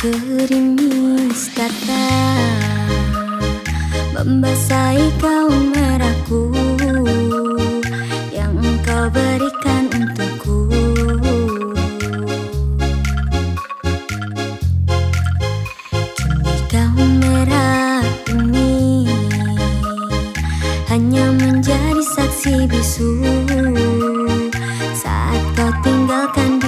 Gerimis kata Membasahi kau merahku Yang engkau berikan untukku. Kini kau merah ini Hanya menjadi saksi bisu Saat kau tinggalkan